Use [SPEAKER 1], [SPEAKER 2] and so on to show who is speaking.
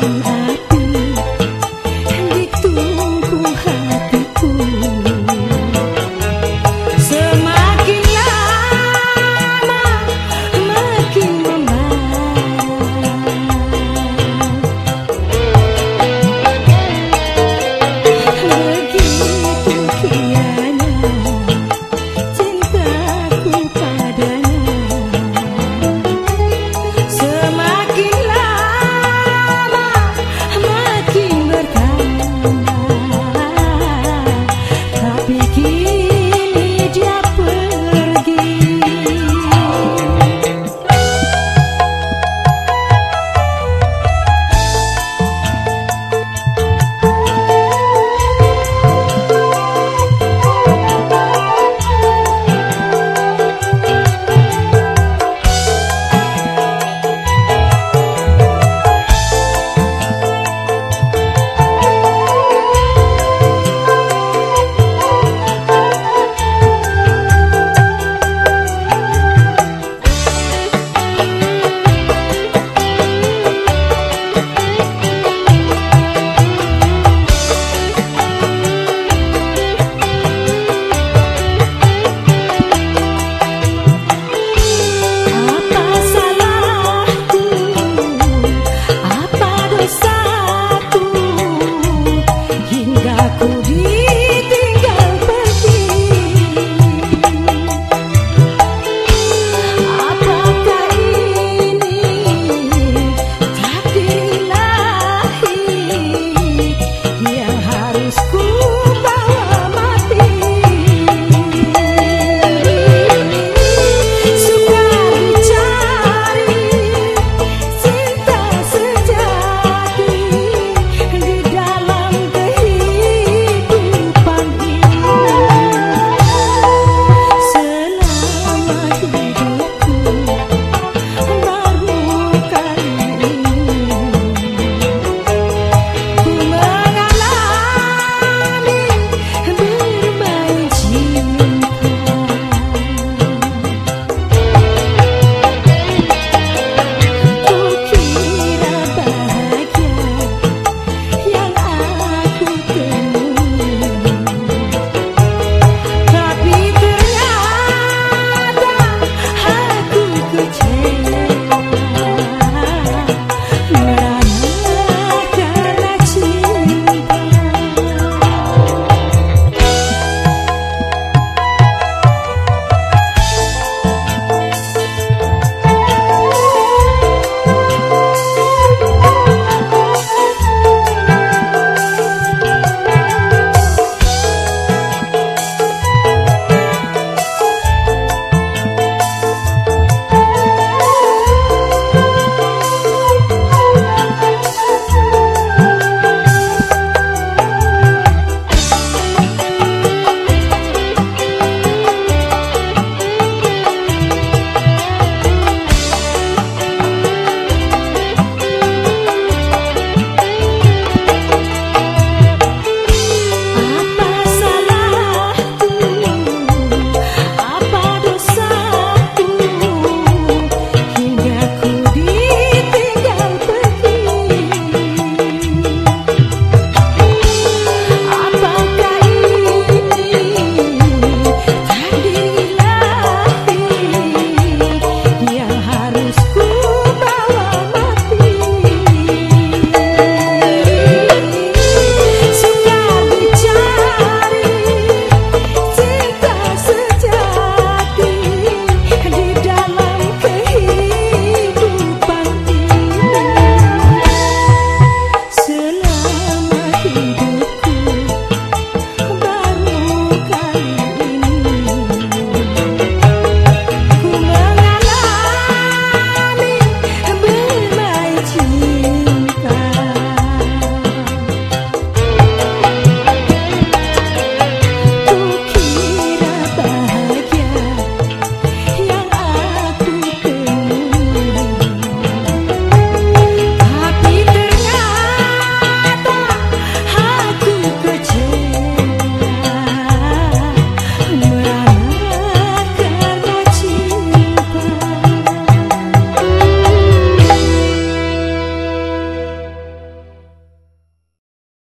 [SPEAKER 1] Bye.